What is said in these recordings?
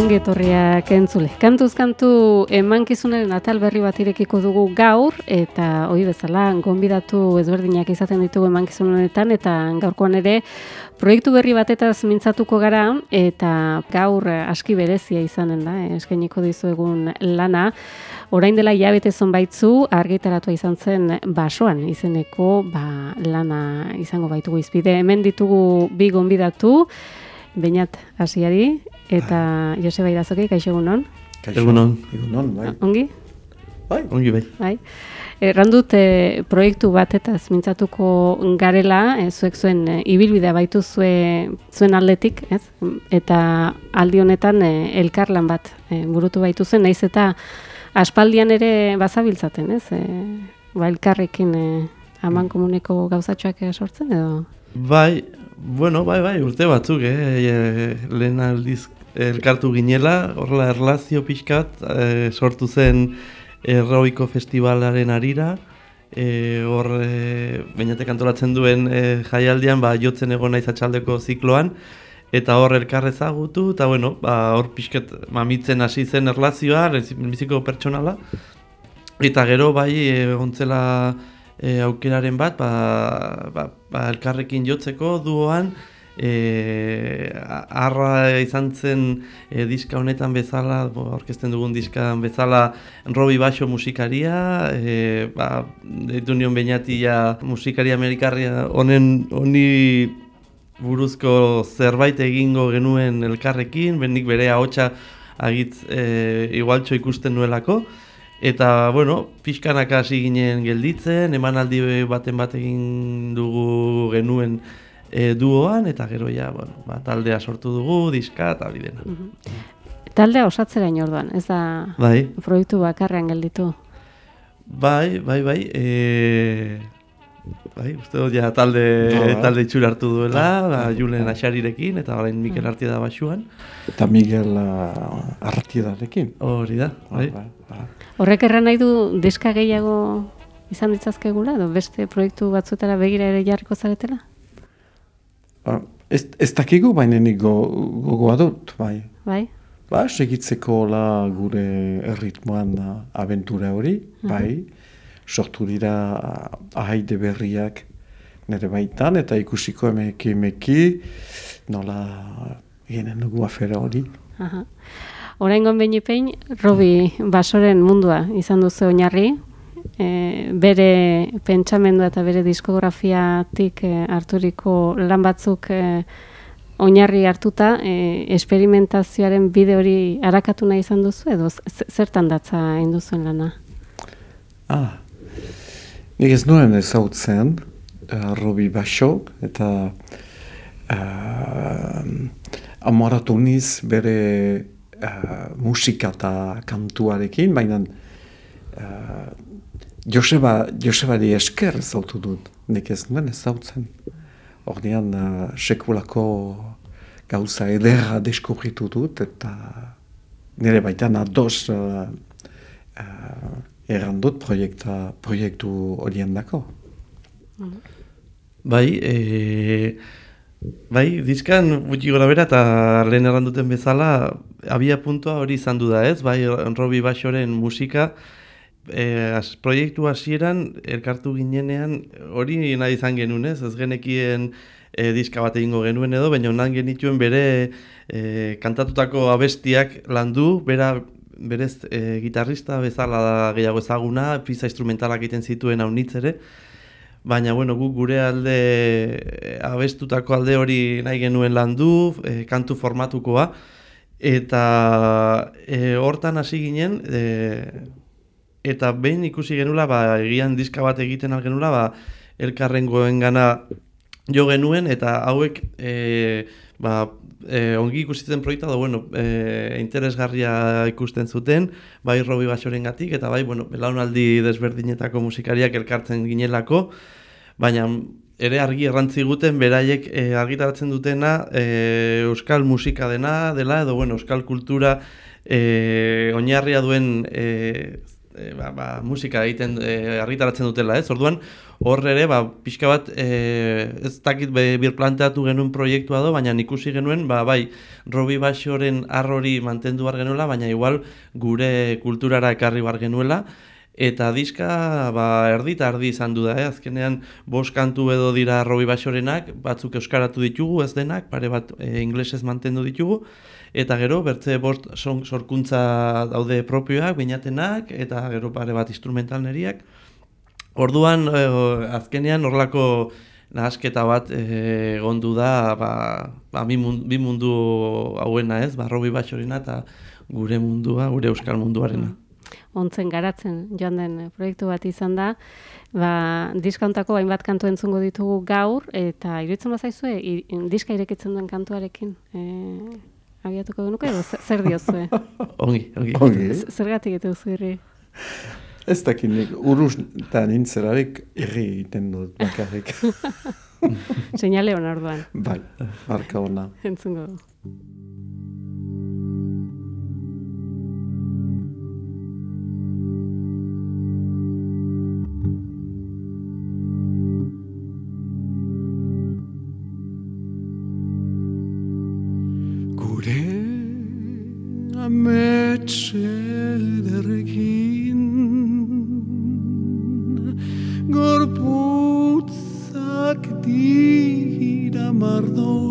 Ongi etorriak entzule. Kantuz kantu emankizunaren atal berri bat irekiko dugu gaur eta hori bezala gonbidatu ezberdinak izaten ditugu emankizunetan eta gaurkoan ere proiektu berri batetaz mintzatuko gara eta gaur aski berezia izanen da, eh, eskainiko dizu egun lana. Orain dela hilabete zonbaitzu argitaratua izan zen basoan izeneko ba, lana izango baitugu izpide. Hemen ditugu bi gonbidatu, Beinat hasiari eta Joseba Irazoki, kaixo egunon. Egunon. Egunon, bai. Ongi? Bai, ongi bai. Bai. Errandut e, proiektu bat eta mintzatuko garela, e, zuek zuen e, ibilbidea baitu zue, zuen aldetik, ez? Eta aldi honetan e, elkarlan bat e, burutu baitu zen, naiz eta aspaldian ere bazabiltzaten, ez? E, ba, elkarrekin e, aman komuneko gauzatxoak sortzen edo? Bai, bueno, bai, bai, urte batzuk, eh? E, lehen aldiz elkartu ginela, horrela erlazio pixkat, e, sortu zen erroiko festivalaren arira, e, hor, e, bainatek antolatzen duen e, jaialdian, ba, jotzen egon naiz atxaldeko zikloan, eta hor elkar ezagutu, eta bueno, ba, hor pixkat mamitzen hasi zen erlazioa, biziko pertsonala, eta gero bai, e, ontzela e, aukeraren bat, ba, ba, ba, elkarrekin jotzeko duoan, e, arra izan zen e, diska honetan bezala, orkesten dugun diska bezala, Robi Baixo musikaria, e, ba, deitu nion bainatia musikaria amerikarria honen honi buruzko zerbait egingo genuen elkarrekin, bendik bere ahotsa agitz e, igualtxo ikusten nuelako, Eta, bueno, pixkanak hasi ginen gelditzen, emanaldi baten bat egin dugu genuen e, duoan, eta gero ja, bueno, ba, taldea sortu dugu, diska eta hori dena. Taldea osatzera orduan, ez da bai. proiektu bakarrean gelditu? Bai, bai, bai, e, bai, uste dut, ja, talde, no, talde itxura hartu duela, ba, Julen Axarirekin, eta orain Mikel mm. Artieda basuan. Eta Miguel uh, Artiedarekin. Hori da, bai. bai, bai. Horrek erran nahi du diska gehiago izan ditzazkegula, edo beste proiektu batzuetara begira ere jarriko zaretela? Ba, ez, ez dakigu baina go, gogoa dut, bai. Bai? Ba, segitzeko la gure erritmoan aventura hori, bai. Sortu dira ahaide berriak nire baitan, eta ikusiko emeki emeki nola genen dugu afera hori. Aha. Oraingon behin Robi Basoren mundua izan duzu oinarri, e, bere pentsamendua eta bere diskografiatik e, harturiko lan batzuk e, oinarri hartuta, e, esperimentazioaren bide hori arakatu nahi izan duzu, edo zertan datza induzuen lana? Ah, nik ez nuen ezautzen uh, Robi Basok, eta uh, amoratu niz bere uh, musika eta kantuarekin, baina uh, Joseba, Joseba di esker zautu dut, nik ez nuen ez zautzen. Ordean, uh, sekulako gauza edera deskubritu dut, eta nire baitan ados uh, uh, errandut proiekta, proiektu horien dako. Bai, e, Bai, dizkan gutxi gora bera eta lehen erranduten bezala abia puntua hori izan du da ez, bai, Robi Baixoren musika e, az, proiektu hasieran elkartu ginenean hori nahi izan genuen ez, ez genekien e, diska bat egingo genuen edo, baina onan genituen bere e, kantatutako abestiak landu, bera berez e, gitarrista bezala da gehiago ezaguna, pizza instrumentalak egiten zituen hau ere, baina bueno, guk gure alde abestutako alde hori nahi genuen landu, e, kantu formatukoa, eta e, hortan hasi ginen, e, eta behin ikusi genula, ba, egian diska bat egiten algenula, ba, elkarren goen gana jo genuen, eta hauek e, ba, e, ongi ikusitzen proiekta da, bueno, e, interesgarria ikusten zuten, bai Robi Basoren gatik, eta bai, bueno, belaunaldi desberdinetako musikariak elkartzen ginelako, baina ere argi errantzi guten beraiek e, argitaratzen dutena e, euskal musika dena dela edo bueno, euskal kultura e, oinarria duen e, e, ba, ba, musika egiten e, argitaratzen dutela, ez? Orduan, hor ere, ba, pixka bat, e, ez dakit be, bir planteatu genuen proiektua do, baina ikusi genuen, ba, bai, Robi Baxoren arrori mantendu bar genuela, baina igual gure kulturara ekarri bar genuela, Eta diska ba, erdi eta erdi izan du da, eh? azkenean bost kantu edo dira Robi Baxorenak, batzuk euskaratu ditugu ez denak, pare bat e, inglesez mantendu ditugu, eta gero bertze bost sorkuntza daude propioak, bainatenak, eta gero pare bat instrumental neriak. Orduan, e, azkenean horlako nahasketa bat e, gondu da, ba, ba, bi, mundu, bi mundu hauena ez, ba, Robi Baxorena eta gure mundua, gure euskal munduarena. Ontzen garatzen joan den eh, proiektu bat izan da, ba, diskauntako hainbat kantu entzungo ditugu gaur, eta iruditzen bazaizue, diska irekitzen duen kantuarekin, e, abiatuko genuke, edo zer diozue? ongi, ongi. ongi. Zergatik eta uzurri? Ez dakit nik, uruz eta nintzerarik irri egiten dut bakarrik. Seinale hona orduan. Bai, marka hona. Entzungo etxederekin gorputzak dira mardoak.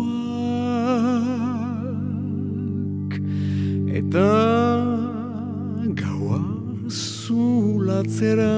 Eta gaua zulatzera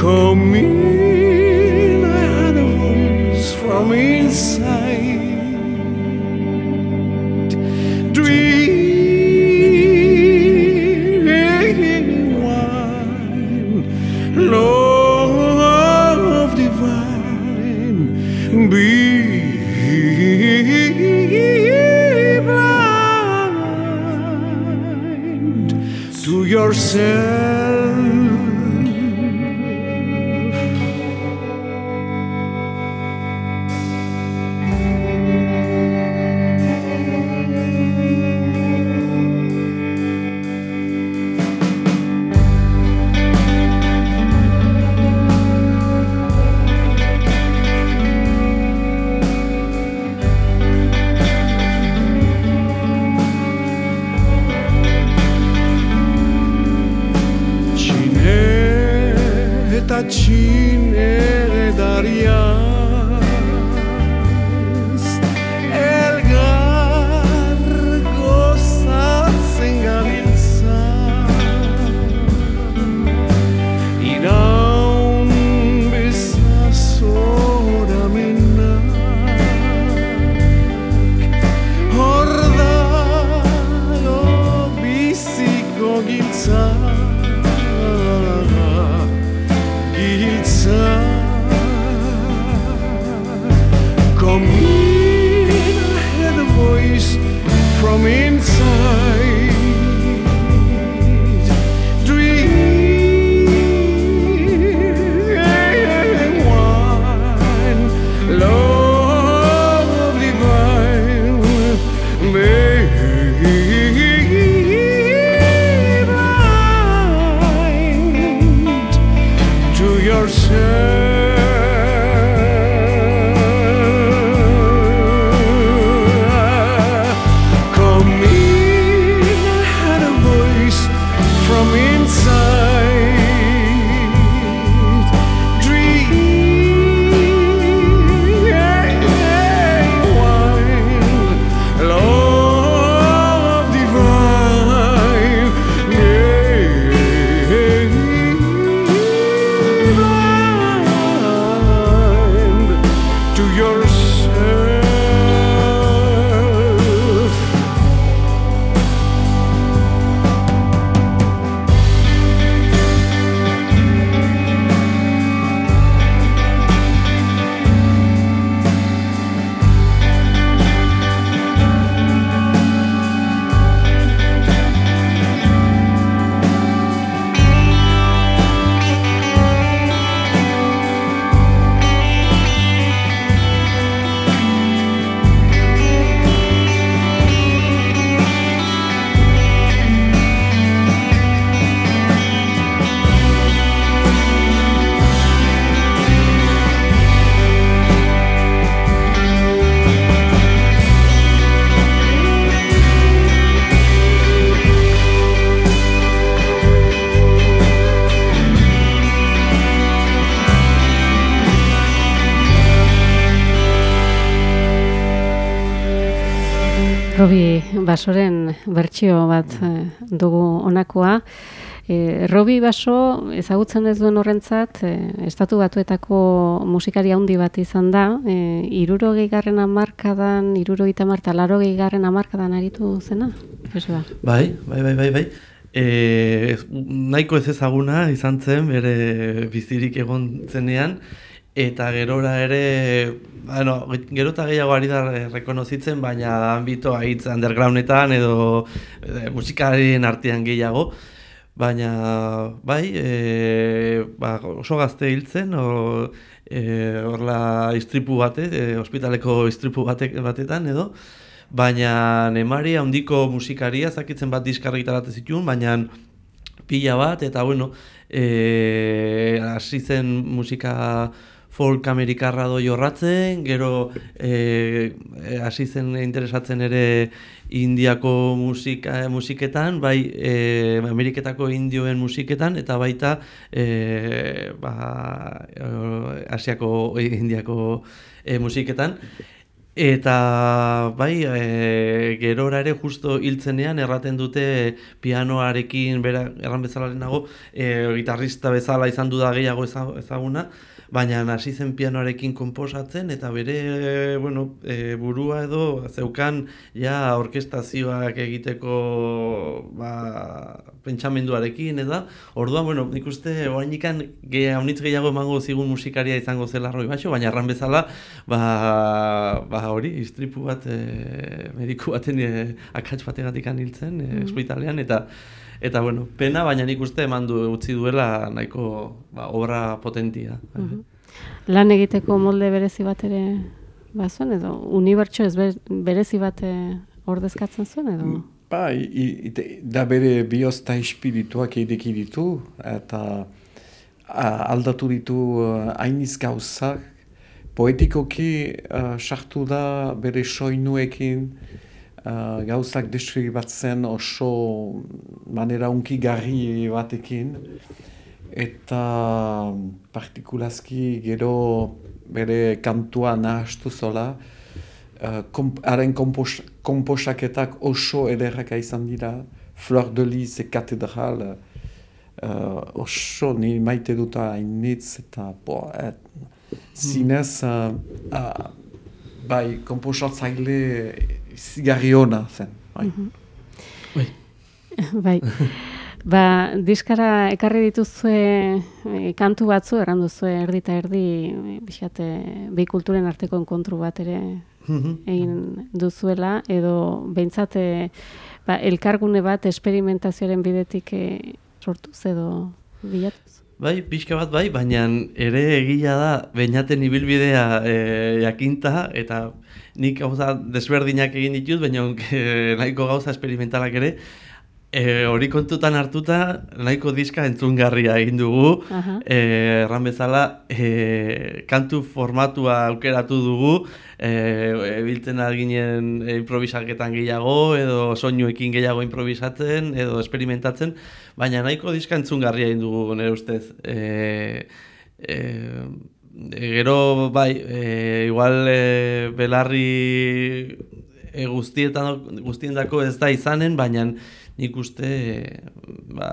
Come in, voice from inside. Robi Basoren bertsio bat eh, dugu honakoa. E, Robi Baso ezagutzen ez duen horrentzat, e, estatu batuetako musikari handi bat izan da, e, irurogei garren amarkadan, irurogei tamarta, larogei garren amarkadan aritu zena? Joseba. Bai, bai, bai, bai, bai. E, nahiko ez ezaguna izan zen, bere bizirik egon zenean, eta gerora ere, bueno, gero eta gehiago ari da rekonozitzen, baina ambito haitz undergroundetan edo e, musikarien artean gehiago, baina bai, e, ba, oso gazte hiltzen, o, e, horla istripu bate, e, ospitaleko istripu batek, batetan edo, baina emari handiko musikaria zakitzen bat diskargitarate zituen, baina pila bat, eta bueno, e, hasi zen musika folk amerikarra do jorratzen, gero e, hasi zen interesatzen ere indiako musika, musiketan, bai e, ameriketako indioen musiketan, eta baita e, ba, asiako indiako e, musiketan. Eta bai, e, gerora ere justo hiltzenean erraten dute pianoarekin bera erran bezala lehenago, e, gitarrista bezala izan du da gehiago ezaguna, baina hasi zen pianoarekin konposatzen eta bere bueno, e, burua edo zeukan ja orkestazioak egiteko ba, pentsamenduarekin eta orduan bueno, nik uste orainikan ge haunitz gehiago emango zigun musikaria izango zela roi baixo, baina erran bezala ba, ba hori, istripu bat e, mediku baten e, akats bategatik aniltzen e, mm eta Eta bueno, pena, baina nik uste eman du utzi duela nahiko ba, obra potentia. Mhm. Lan egiteko molde berezi bat ere bazuen edo unibertso ez berezi bat eh, ordezkatzen zuen edo? Ba, i, da bere biozta espirituak edeki ditu eta aldatu ditu uh, ainiz gauzak poetikoki uh, sartu da bere soinuekin uh, gauzak deskribatzen oso manera unki garri batekin. Eta partikulazki gero bere kantua nahastu zola. Uh, haren kompos, komposaketak oso ederraka izan dira. Fleur de Lis e katedral uh, oso ni maite dut hainitz eta bo, et, zinez uh, uh, bai komposatzaile zigarri hona zen. Bai. Mm -hmm. bai. ba, diskara ekarri dituzue e, kantu batzu, errandu zue erdi eta erdi, bixate, behi kulturen arteko enkontru bat ere mhm. egin duzuela, edo behintzate ba, elkargune bat esperimentazioaren bidetik e, sortuz edo bilatuz? Bai, pixka bat bai, baina ere egia da, bainaten ibilbidea e, jakinta, eta nik gauza desberdinak egin ditut, baina e, nahiko gauza esperimentalak ere, E, hori kontutan hartuta, nahiko diska entzungarria egin dugu. E, erran bezala, e, kantu formatua aukeratu dugu, e, biltzen alginen improvisaketan gehiago, edo soinuekin gehiago improvisatzen, edo experimentatzen, baina nahiko diska entzungarria egin dugu, nire ustez. E, e, gero, bai, e, igual e, belarri e, guztietan, guztien dako ez da izanen, baina nik uste ba,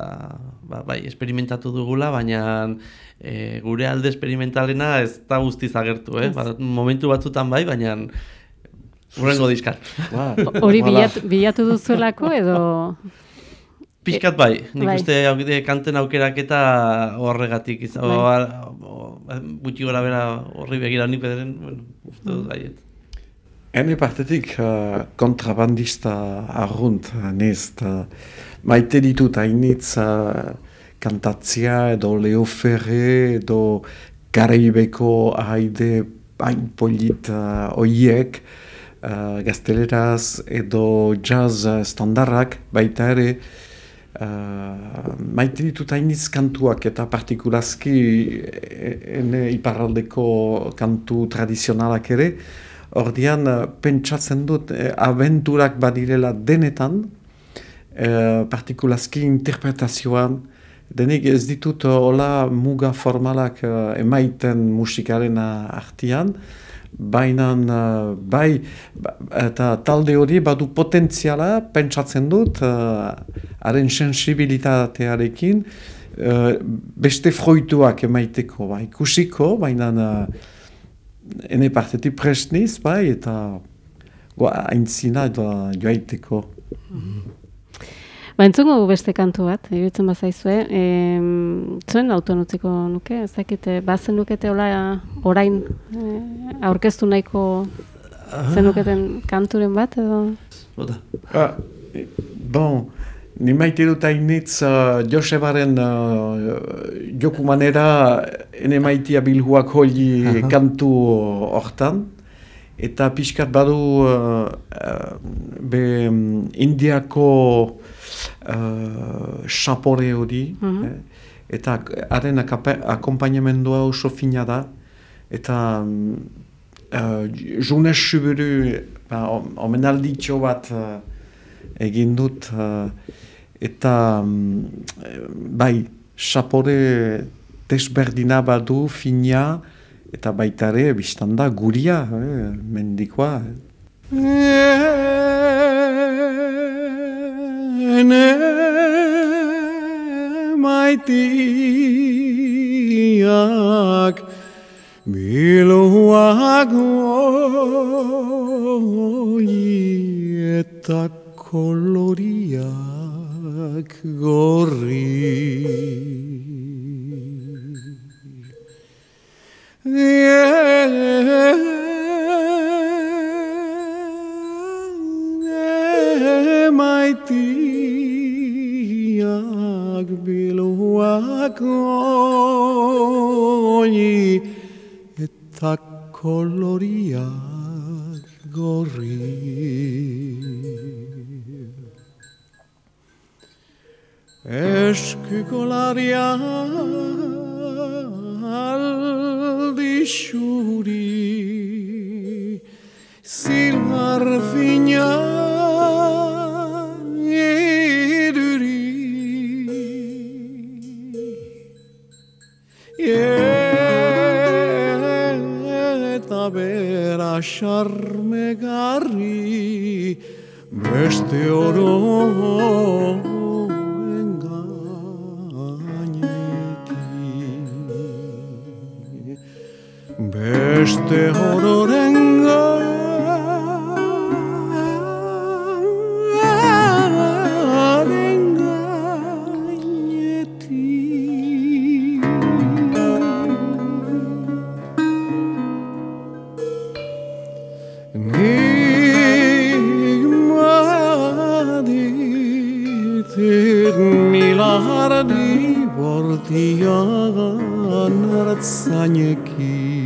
ba, bai, esperimentatu dugula, baina e, gure alde esperimentalena ez da guztiz agertu, eh? Ba, momentu batzutan bai, baina urrengo dizkat. Ba. Hori bilatu, bilatu duzuelako edo... Piskat bai, nik bai. uste kanten aukerak eta horregatik izan, bai. gutxi gora bera horri begira nik bederen, bueno, uste dut mm. Hene partetik uh, kontrabandista arrunt, nez, maite ditut hainitz uh, kantatzia edo Leo Ferre edo Karaibeko haide hain polit uh, oiek uh, gazteleraz edo jazz standarrak baita ere uh, maite ditut hainitz kantuak eta partikulazki ene iparraldeko kantu tradizionalak ere Ordian, eh, pentsatzen dut, eh, aventurak badirela denetan, eh, partikulazki interpretazioan, denik ez ditut hola muga formalak emaiten musikaren artian, baina bai, ba, eta talde hori badu potentziala, pentsatzen dut, haren sensibilitatearekin, beste froituak emaiteko, bai, ikusiko, baina ene partetik presniz, bai, eta goa, aintzina edo joaiteko. Ba, entzungo beste kantu bat, iruditzen bazaizue. E, zuen autonutziko nuke, ez dakite, bazen nukete hola orain e, aurkeztu nahiko zenuketen kanturen bat, edo? Bota. Ah, bon, ni maite dut hainitz uh, Josebaren uh, joku manera ene maitea bilhuak holi kantu hortan. Eta pixkat badu uh, uh, be um, indiako uh, xapore hori. Mhm. eh, eta haren akompainamendua oso fina da. Eta um, uh, Junes Suburu ba, om- omenalditxo bat uh, egin dut. uh, eta um, bai, xapore desberdina badu, fina, eta baitare, biztanda, guria, eh, mendikoa. Ene maitiak tak gori. Nie, maj ty, jak biluła koni, tak kolor jak gori. Eskukolaria aldi xuri Zilar fina eduri Eta bera xarmegarri Beste oro Beste maditit milardi bortian hartzainekin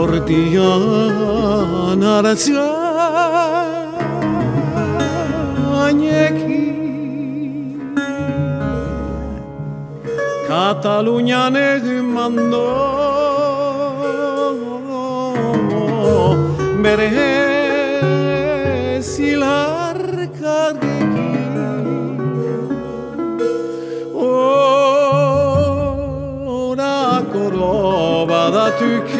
bortian hartzainekin Katalunian egimando bere zilarkarekin Ora koro badatuketze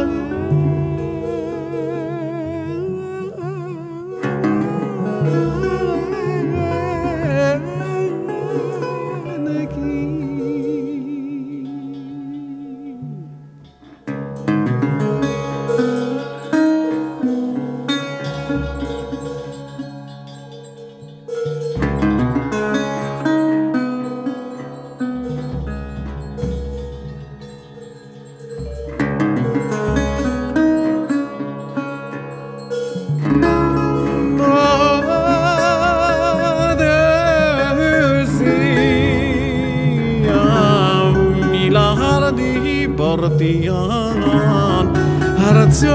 hartianan haratsan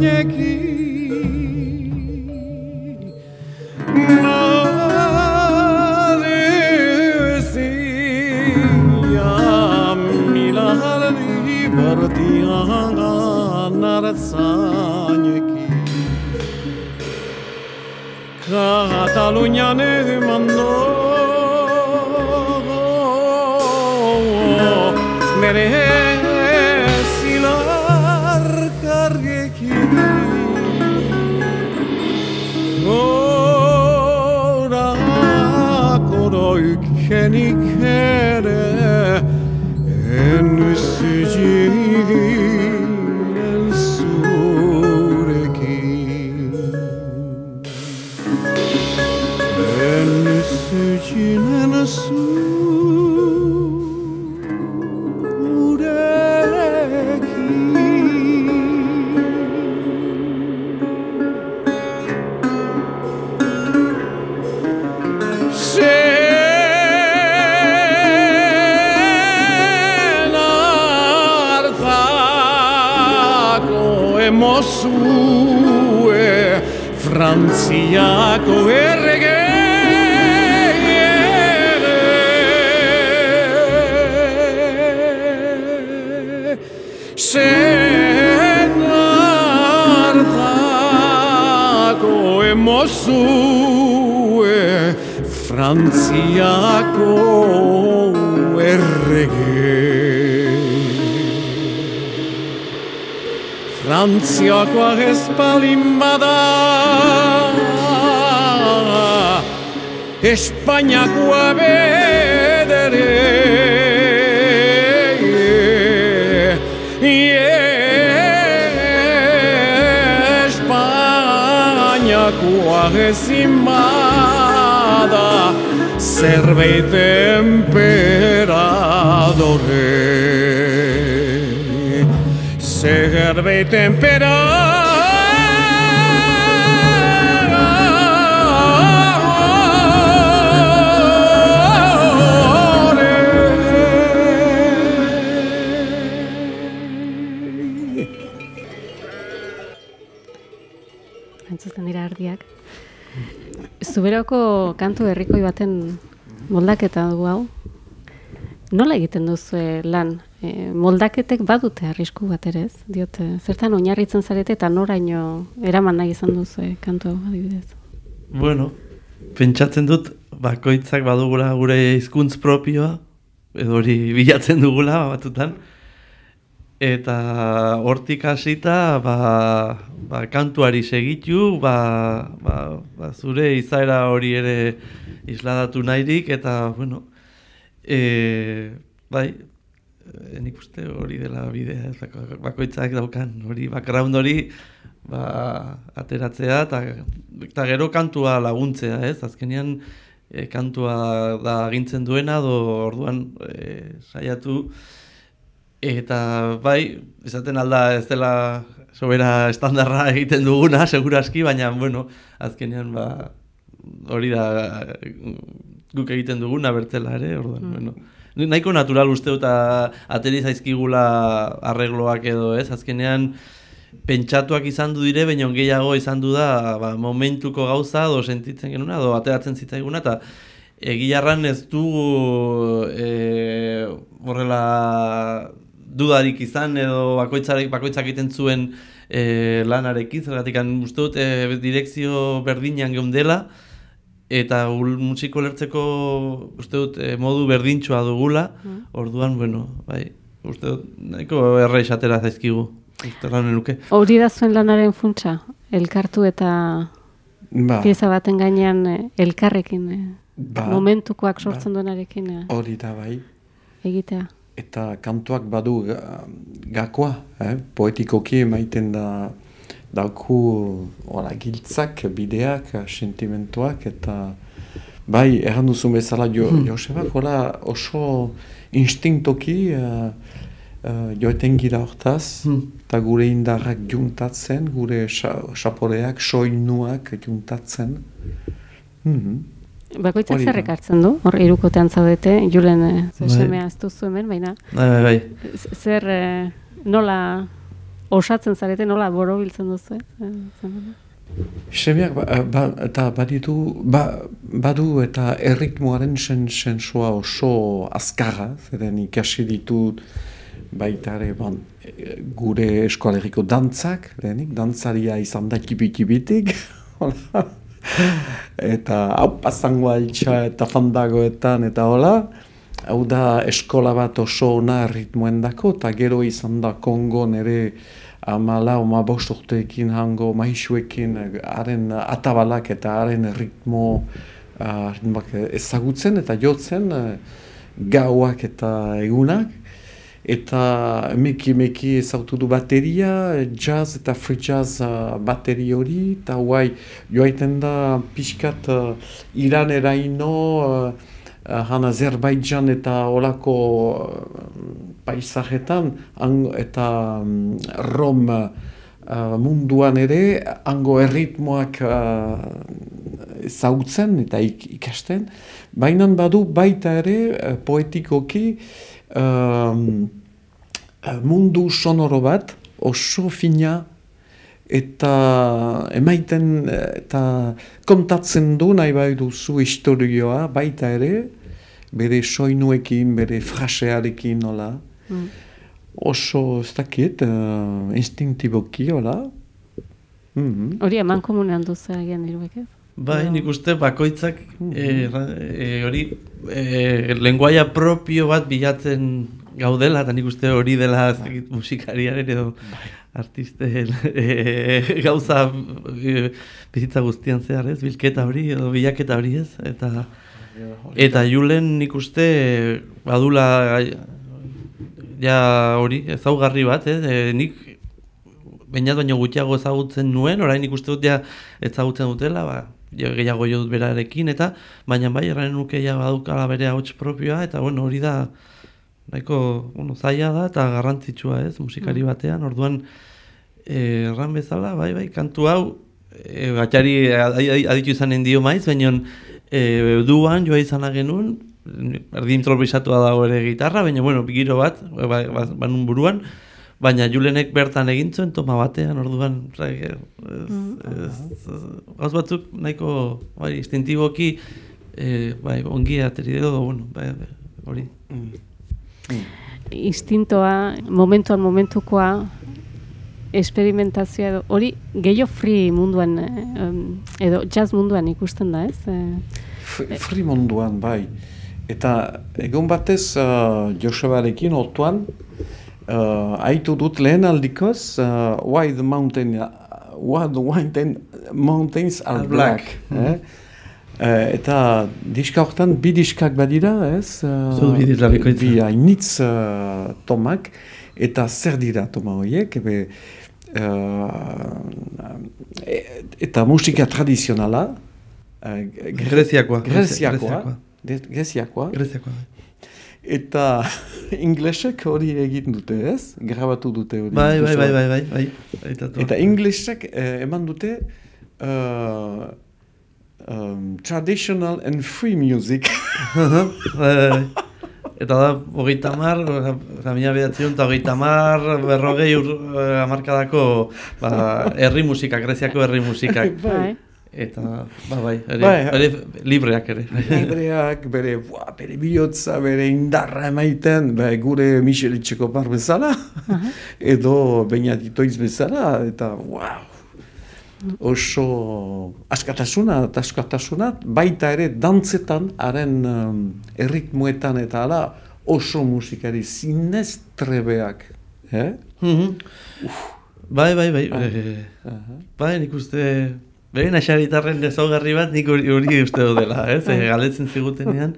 neki lodeesia milaren hartianan artsan neki zilar kargekin Gora koroikenik Hartako emozue Frantziako errege. Frantziakoa ez balin bada Espainiakoa bedere Espainiakoa ezin bada Zerbait emperadore Zerbait emperadore Zuberoko kantu herrikoi baten moldaketa dugu hau. Nola egiten duzu lan? E, moldaketek badute arrisku bat ere ez? Diote, zertan oinarritzen zarete eta noraino eraman nahi izan duzu kantu hau adibidez. Bueno, pentsatzen dut bakoitzak badugula gure hizkuntz propioa, edo hori bilatzen dugula batutan. Eta hortik hasita, ba, ba, kantuari segitu, ba, ba, ba, zure izaera hori ere isladatu nahirik, eta, bueno, e, bai, e, nik uste hori dela bidea, bakoitzak daukan, hori background hori, ba, ateratzea, eta, gero kantua laguntzea, ez, azkenean, e, kantua da agintzen duena, do orduan e, saiatu, Eta bai, esaten alda ez dela sobera estandarra egiten duguna, seguraski, baina, bueno, azkenean, ba, hori da mm, guk egiten duguna bertzela ere, orduan, bueno. Ni- Nahiko natural uste eta ateri zaizkigula arregloak edo, ez? Azkenean, pentsatuak izan du dire, baina gehiago izan du da ba, momentuko gauza, do sentitzen genuna, do ateratzen zitzaiguna, eta egiarran ez du e, horrela dudarik izan edo bakoitzarek bakoitzak egiten zuen e, lanarekin, zergatik uste dut e, direkzio berdinean geundela, eta ul, musiko lertzeko uste dut e, modu berdintxoa dugula, orduan, bueno, bai, uste dut nahiko erra esatera zaizkigu. Hori da zuen lanaren funtsa, elkartu eta Ba, pieza baten gainean elkarrekin, ba, momentukoak sortzen duenarekin eh, hori da bai. egitea. Eta kantuak badu ga- gakoa, eh? poetikoki emaiten da dauku ora, giltzak, bideak, sentimentuak, eta bai, erran duzun bezala jo, Josebak hola oso instinktoki uh, uh, joeten gira hortaz, eta gure indarrak juntatzen, gure saporeak, soinuak juntatzen. Mhm. Bakoitzak zer ekartzen du, hor irukotean zaudete, Julen eh, Bai. semea ez duzu hemen, baina Bai, bai, bai. zer eh, nola osatzen zarete, nola borobiltzen duzu, eh? Semeak ba, ba, eta baditu, ba, badu eta erritmoaren sen, sensua oso azkarra, zeren ikasi ditut baita ere, bon, gure eskoaleriko dantzak, lehenik, dantzaria izan da kipi-kipitik. eta hau pasango altxa eta fandagoetan eta hola, hau da eskola bat oso ona ritmoen dako, eta gero izan da Kongo nere amala, oma bost urteekin hango maixuekin, haren atabalak eta haren ritmo, uh, ezagutzen eta jotzen, uh, gauak eta egunak, eta meki meki ezautu du bateria, jazz eta free jazz uh, bateri hori, eta guai joaiten da pixkat uh, Iran eraino, uh, uh, han Azerbaijan eta olako uh, paisajetan, eta um, Rom uh, munduan ere, hango erritmoak uh, ezautzen eta ik, ikasten, baina badu baita ere uh, poetikoki, um, mundu sonoro bat, oso fina, eta emaiten eta kontatzen du nahi bai duzu historioa baita ere, bere soinuekin, bere frasearekin, nola. Mm. Oso, ez dakit, uh, instintiboki, hola. Mm -hmm. Hori eman komunean duzu egian iruek ez? Bai, nik uste bakoitzak e, e, hori e, lenguaia propio bat bilatzen gaudela, eta nik uste hori dela bai. musikariaren edo bai. artisten e, gauza e, bizitza guztian zehar ez, bilketa hori edo bilaketa hori ez, eta eta julen nik uste badula ja hori ezaugarri bat, ez, e, nik bainat baino gutxiago ezagutzen nuen, orain ikuste dut ja ezagutzen dutela, ba, gehiago jo dut berarekin, eta baina bai, erranen nuke ja badukala bere hauts propioa, eta bueno, hori da, nahiko, bueno, zaila da, eta garrantzitsua ez, musikari mm. batean, orduan, e, erran bezala, bai, bai, kantu hau, e, batxari aditu izanen dio maiz, baina e, duan joa izan genuen, erdi improvisatua dago ere gitarra, baina, bueno, giro bat, ba, ba, ba, banun buruan, Baina Julenek bertan egin zuen toma batean, orduan, mm. gauz batzuk nahiko bai, instintiboki e, bai, ongi ateri edo, bueno, bai, hori. Mm. Instintoa, momentuan momentukoa, esperimentazioa edo, hori gehiago free munduan, edo jazz munduan ikusten da, ez? E, free munduan, bai. Eta egon batez uh, Josebarekin otuan, uh, aitu dut lehen aldikoz, uh, why the mountain, uh, why the mountain, mountains are black. -hmm. eh? uh, eta diska horretan bi diskak badira, ez? Uh, bi hainitz uh, tomak, eta zer dira toma horiek, ebe, uh, eta musika tradizionala, uh, Greziakoa. Greziakoa. Greziakoa. Greziakoa. Eta inglesek hori egiten dute, ez? Grabatu dute hori. Bai, bai, bai, bai, bai, bai. Eta inglesek eh, eman dute uh, um, traditional and free music. bai, bai, bai. Eta da, hogeita mar, ramia behatzion, eta hogeita mar, berrogei ur, uh, amarkadako ba, herri musika, greziako herri musikak. bai. Eta, ba, bai, ere, bai, ere, libreak ere. Libreak, bere, bua, bere bihotza, bere indarra emaiten, bai, gure Michel Itxeko par bezala, uh -huh. edo bainat itoiz bezala, eta, wow, oso askatasuna, eta askatasuna, baita ere, dantzetan, haren um, erritmuetan eta ala, oso musikari zinez trebeak. Eh? Mm -hmm. Bai, bai, bai, bai, uh -huh. bai, nik uste, Behin asaritarren ezaugarri bat nik hori uste dela, ez? E, galetzen zigutenean,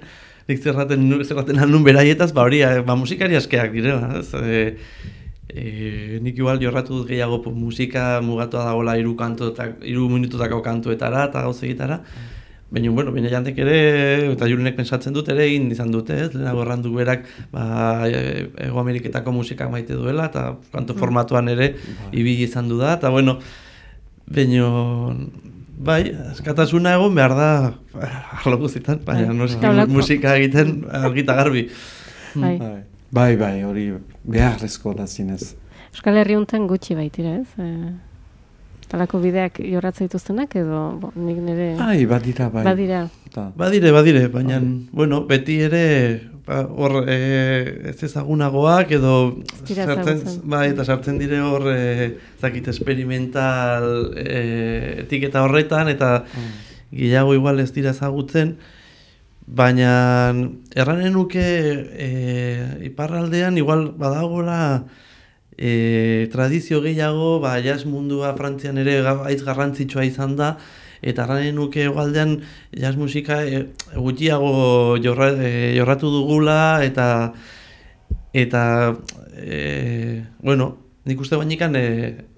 nik zerraten, zerraten hanun beraietaz, ba hori, eh, ba musikari askeak direla, ez? E, e, nik igual jorratu dut gehiago musika mugatua dagoela iru, kanto, ta, iru minututako kantuetara eta gauz egitara. Baina, bueno, baina jantek ere, eta jurenek pensatzen dut ere egin izan dute, ez? Lehenago errandu berak, ba, Ego Ameriketako musikak maite duela, eta kanto mm. formatuan ere, bai. ibili izan du da, eta bueno, Baina, bai, askatasuna egon behar da, arlo guztietan, baina bai. noski musika egiten argita garbi. Bai. bai, bai, bai hori beharrezko da zinez. Euskal Herri honetan gutxi baitira ez? E, talako bideak jorratza dituztenak edo bo, nik nire... Bai, badira, bai. Badira. Badire, badire, baina, bueno, beti ere ba, hor e, ez ezagunagoak edo sartzen, bai, eta sartzen dire hor e, zakit experimental e, etiketa horretan eta gehiago igual ez dira ezagutzen. Baina erranen nuke e, iparraldean igual badagola e, tradizio gehiago ba, jazz mundua frantzian ere aiz garrantzitsua izan da eta erranen nuke egualdean jazz musika e, gutxiago jorra, e, jorratu dugula eta eta e, bueno, nik uste bainikan e,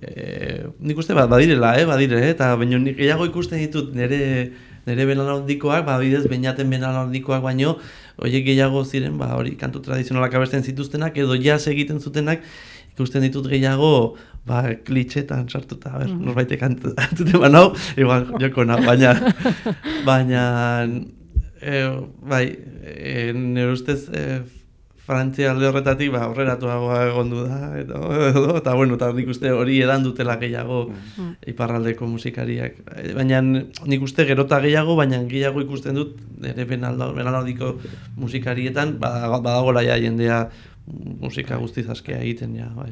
e, nik uste ba, badirela, eh, badire, eh, eta baino nik gehiago ikusten ditut nire nire benalaudikoak, ba, bidez, bainaten benalaudikoak baino, horiek gehiago ziren, ba, hori kantu tradizionalak abesten zituztenak, edo jazz egiten zutenak, ikusten ditut gehiago, ba, klitxetan sartuta, ber, norbaitek kantu antute banau, igual, joko na, baina, baina, e, bai, e, nire ustez, e, Frantzia alde horretatik ba, horreratuagoa egondu da, eta, eta bueno, eta nik uste hori edan dutela gehiago iparraldeko musikariak. Baina nik uste gerota gehiago, baina gehiago ikusten dut, ere benaldiko musikarietan, bada- badagola ja jendea musika guztiz askea egiten, ja, bai.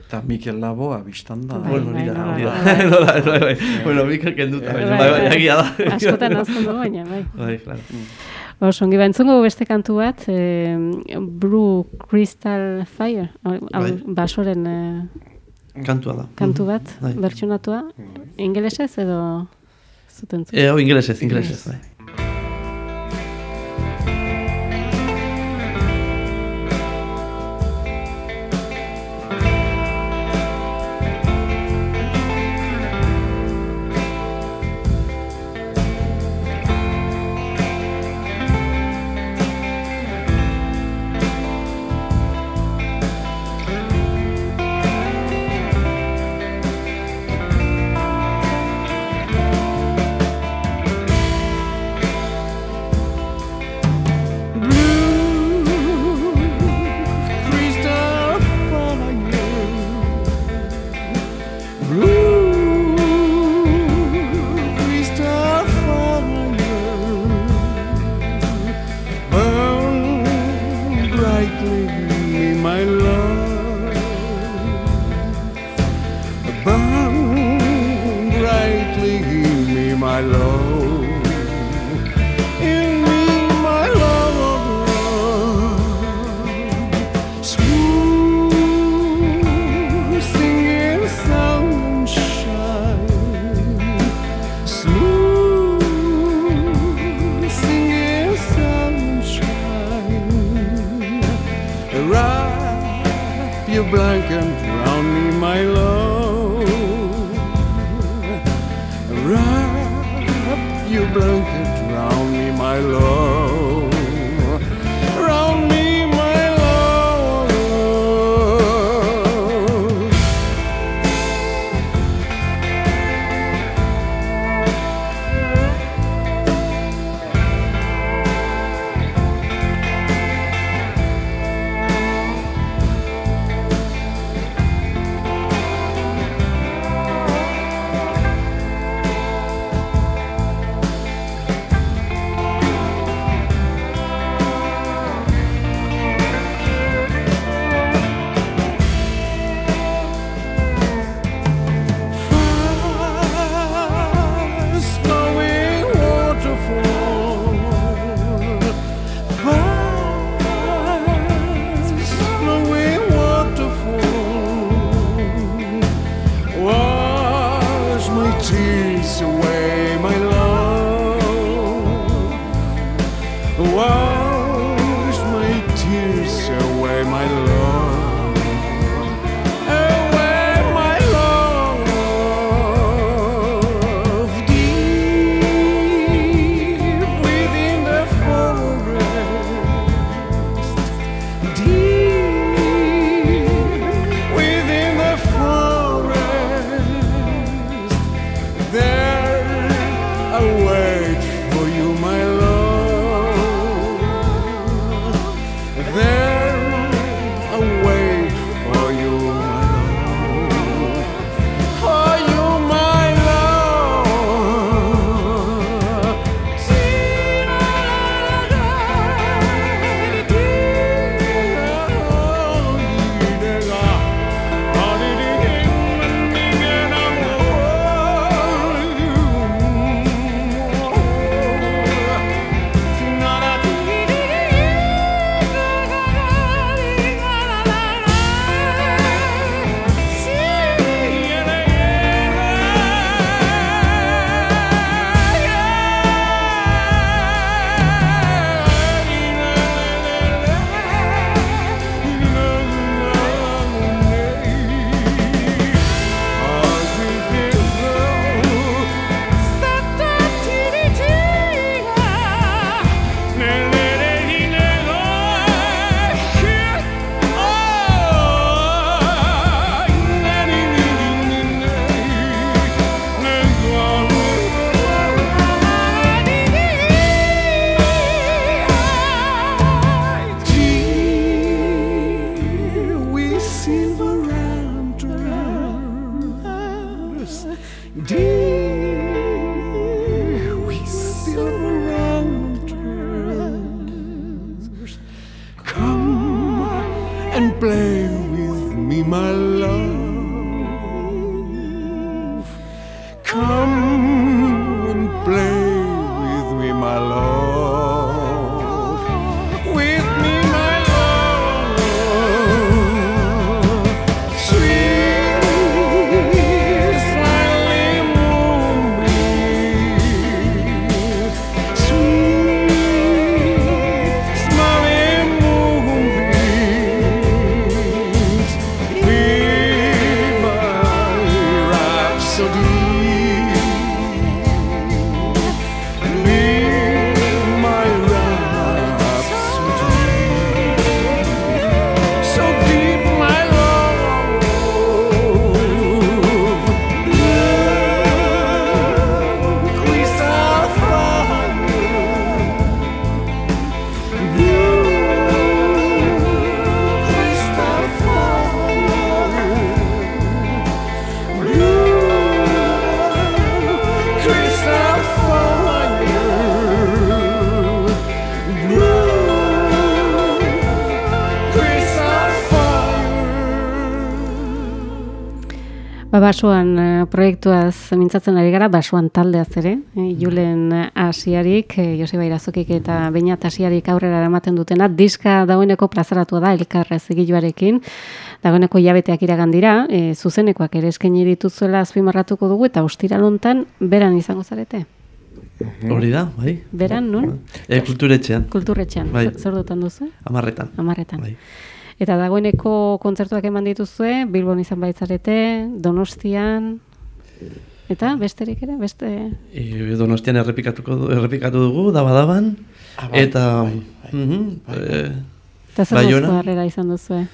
Eta Mikel Laboa biztan da. Bai, bueno, hori da, bai, hori da. bai, bai. Nola, bai, bai. Bueno, Mikel kenduta, baina, bai, bai, egia da. Askotan azten du, baina, bai. Bai, claro. Oso, ongi entzungo beste kantu bat, eh, Blue Crystal Fire, Bai. basoren eh, Kantua da. kantu bat, Bai. bertsonatua, ingelesez edo zuten zu? E, hau ingelesez, ingelesez, bai. Your blanket round me, my love. Wrap your blanket round me, my love. Ba, basoan eh, proiektuaz mintzatzen ari gara, basoan taldeaz ere, e, Julen Asiarik, e, Joseba Irazokik eta Beñat Asiarik aurrera eramaten dutena, diska dagoeneko plazaratua da, elkarra zigiluarekin, dagoeneko jabeteak iragan dira, e, zuzenekoak ere eskaini dituzuela azpimarratuko dugu, eta ostira lontan, beran izango zarete. Hori da, bai. Beran, nun? E, kulturetxean, Kulturretxean, Bai. zer dutan duzu? amarretan. Amarretan. Bai. Eta dagoeneko kontzertuak eman dituzue, Bilbon izan baitzarete, Donostian, eta besterik ere, beste... E, donostian errepikatuko errepikatu dugu, daba-daban, Ah, bai, eta... bai, bai. mhm, e, Eta zer harrera izan duzue?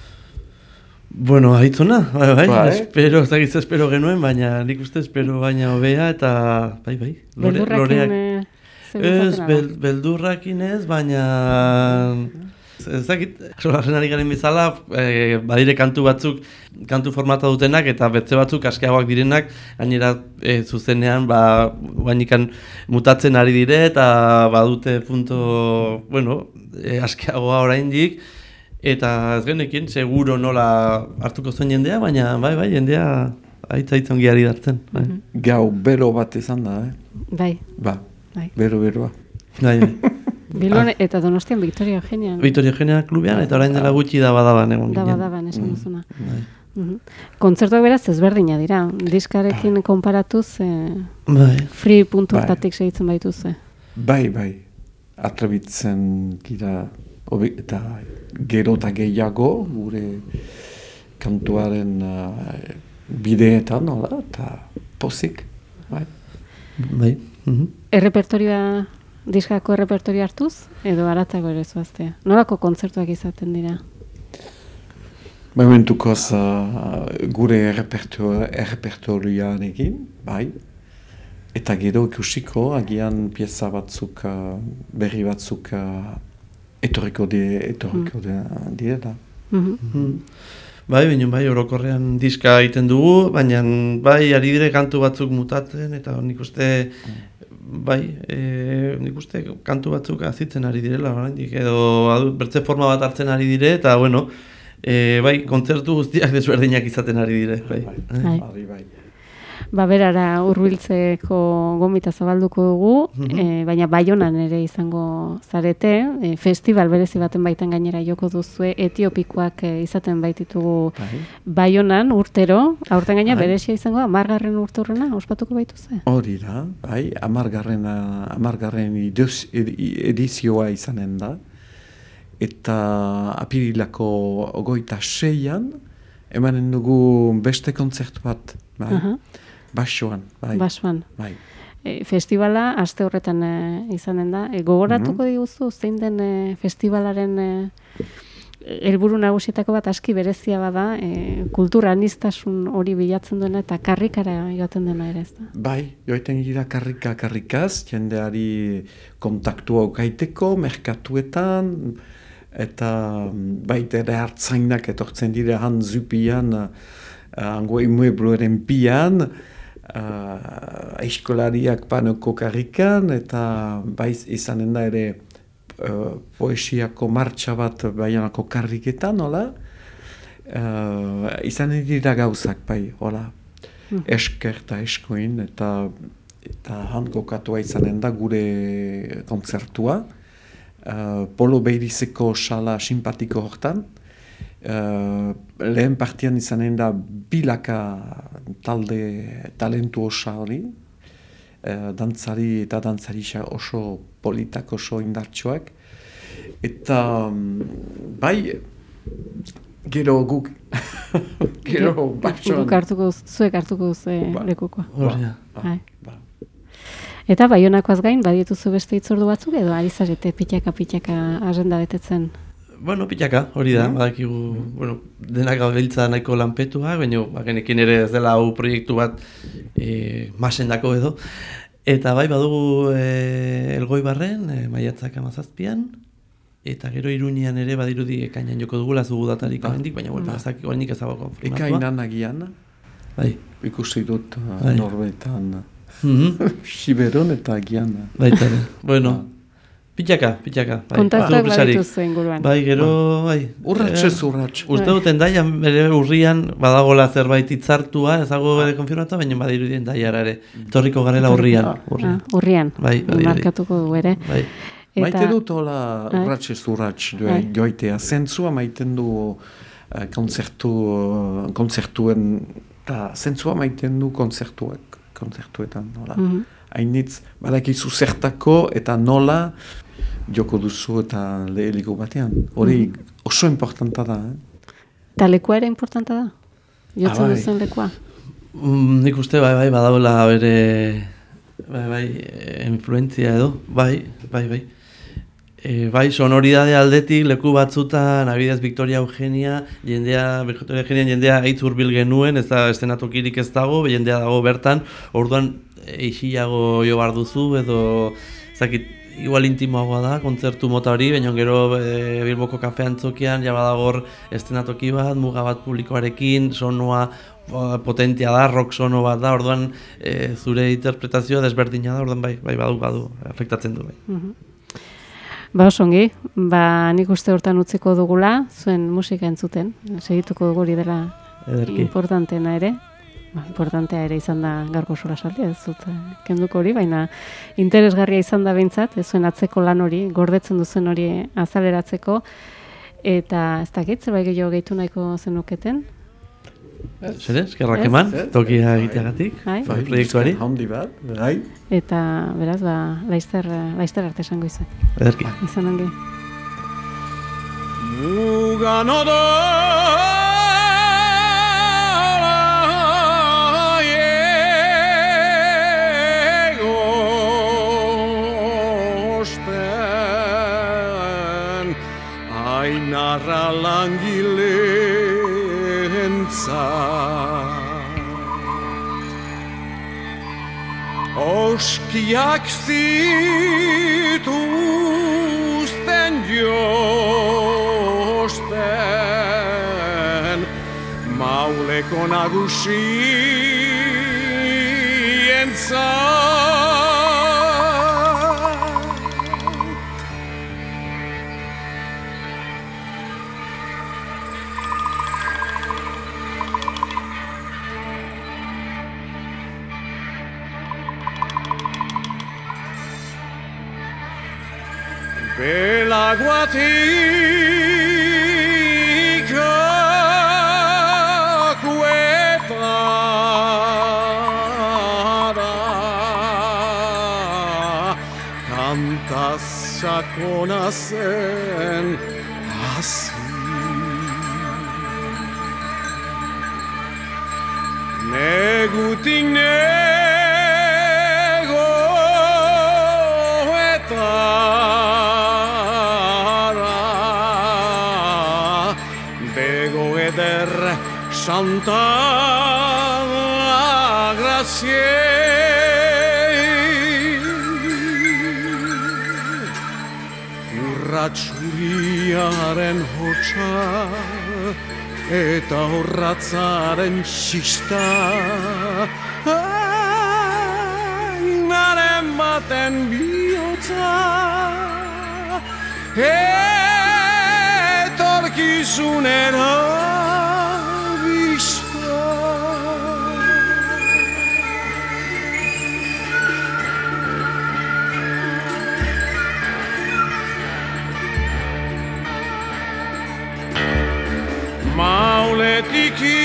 bueno, aitzona, bai, bai, Bai. espero, ez dakit ze espero genuen, baina nik uste espero baina hobea, eta bai, bai, lore, Beldurrakin loreak. eh, Ez, bel, beldurrakin ez, baina... Ez dakit, solasen ari garen bezala, e, badire kantu batzuk, kantu formata dutenak, eta betze batzuk askeagoak direnak, gainera e, zuzenean, ba, guainikan mutatzen ari dire, eta badute punto, bueno, e, askeagoa oraindik, eta ez genekin, seguro nola hartuko zuen jendea, baina bai, bai, jendea aitza aitza ongi ari dartzen. Bai, Gau bero bat izan da, eh? Bai, Ba, bai. bero beroa. bai. bai. Bilbon eta Donostian Victoria Eugenian. Victoria Eugenia klubean, eta orain dela gutxi da badaban egon Da ginen. badaban esan duzuna. Bai. Mhm. Kontzertuak beraz ezberdina dira. Diskarekin konparatuz, eh, Bai. free puntu hortatik segitzen baituzue. Bai, bai, atrebitzen gira, hobe- eta gero eta gehiago, gure kantuaren uh, bideetan, nola, eta pozik, bai. Bai. Mhm. Errepertorioa, diskako errepertorio hartuz, edo aratago ere zoaztea. Nolako kontzertuak izaten dira? Momentukoz uh, gure erreperto- errepertorioarekin, bai, eta gero ikusiko, agian pieza batzuk, uh, berri batzuk uh, etorriko di, etorriko mm. direla. Mhm. Mhm. Bai, baina bai, orokorrean diska egiten dugu, baina bai, ari dire kantu batzuk mutatzen, eta nik uste, bai, e, nik uste kantu batzuk azitzen ari direla, oraindik edo adu- bertze forma bat hartzen ari dire, eta bueno, e, bai, kontzertu guztiak desberdinak izaten ari dire, bai. Bai. Bai, bai. Ba, berara hurbiltzeko gomita zabalduko dugu, Mhm. eh, baina Baionan ere izango zarete, eh, festival berezi baten baitan gainera joko duzue, etiopikoak eh, izaten baititugu bai. Baionan urtero, aurten gaina Bai. berezia izango, amargarren urturrena, ospatuko baituze. Hori da, bai, amargarren, amargarren idios- edi- edizioa izanen da. Eta apirilako ogoita seian, emanen dugu beste kontzertu bat, bai, Aha, basoan, bai, Basuan. bai. E, festivala aste horretan e, izanen da. E, gogoratuko Mhm. diguzu zein den e, festivalaren e, helburu nagusietako bat aski berezia bada, e, kultura anistasun hori bilatzen duena eta karrikara joaten dena ere, ez da? Bai, joiten gira karrika karrikaz, jendeari kontaktua okaiteko, merkatuetan, eta mm, baita ere hartzainak etortzen dira han zupian, uh, hango imuebloeren pian, uh, eskolariak panoko karrikan, eta baiz izanen da ere uh, poesiako martxa bat baianako karriketan, nola, uh, izan dira gauzak, bai, hola, esker eta eskoin, eta eta han kokatua izanen da gure kontzertua. Uh, Polo Beirizeko sala simpatiko hortan. Uh, lehen partian izanen da bilaka talde talentu osa hori. Uh, dantzari eta dantzari oso politak, oso indartxoak. Eta mm, bai, gero guk, gero batxoan. Guk hartuko, zuek hartuko duzu Ba. lekukoa. Hori da. Bai. Ba. Eta baionakoaz gain, badituzu beste itzordu batzuk edo ari zarete pitaka-pitaka agenda betetzen. Bueno, pitaka, hori da, badakigu, bueno, denak gabiltza nahiko lanpetuak, baina ba, genekin ere ez dela hau proiektu bat e, masendako edo. Eta bai, badugu e, elgoi barren, e, maiatzak amazazpian, eta gero iruñean ere badirudi ekainan joko dugula zugu datarik Ba. baina bueno, dakik oraindik ez dago konfirmatua. Ekainan agian, Bai. ikusi dut Bai. norbetan Mhm. Siberon eta agian. Baita ere. Bueno, pitaka, pitaka. Bai, sorpresarik. badituzu inguruan. Bai, gero, bai. Urratxez eh, urratx. Uste duten daia, bere urrian, badagola zerbait hitzartua, ez dago bere konfirmatu, baina badirudien daiara ere. Etorriko garela urrian. Ah, urrian. urrian. Bai, bai. Markatuko du ere. Bai. Maite dut hola urratxez urratx due, Bai. joitea. Zentzua maiten du uh, konzertu, uh, konzertuen, eta zentzua maiten du konzertuek, konzertuetan, nola. Mhm. Hainitz, badakizu zertako eta nola joko duzu eta leheliko batean. Hori Mhm. oso importanta da, eh? Eta lekua ere importanta da? Jotzen Ah, bai. duzen lekua? Mm, nik uste, bai, bai, badagoela bere, bai, bai, influentzia edo, bai, bai, bai. E, bai, sonoridade aldetik, leku batzutan, abidez Victoria Eugenia, jendea, Victoria Eugenia jendea eitz hurbil genuen, ez da estenatokirik ez dago, jendea dago bertan, orduan eixiago jo behar duzu, edo, zakit, igual intimoagoa da, kontzertu mota hori, baina gero e, Bilboko kafe antzokian, ja badagor estenatoki bat, muga bat publikoarekin, sonua ba, potentia da, rock sono bat da, orduan e, zure interpretazioa desberdina da, orduan bai, bai badu, badu, afektatzen du bai. Mhm. Ba, osongi, ba, nik uste hortan utziko dugula, zuen musika entzuten, segituko dugu hori dela Ederki. importanteena ere. Ba, importantea ere izan da gaurko sola ez dut eh, kenduko hori, baina interesgarria izan da behintzat, ez zuen atzeko lan hori, gordetzen duzen hori azaleratzeko, eta ez dakit, zerbait gehiago gehitu nahiko zenuketen, eskerrak Ez? eman, Ez? tokia egiteagatik, bai? Bai, proiektuari. Handi bat, bai. Eta, beraz, ba, laizter, laizter arte esango izan. Ederki. Izan ongi. Mugano Ainarra langileentzat Oskiak zituzten josten Mauleko nagusien Belaguatik Pelaguatico Guevara Cantas saconas en así Negutin Santa Grazie Urratxuriaren hotxa eta horratzaren xista. Ainaren baten bihotza. Etorkizunera Thank you.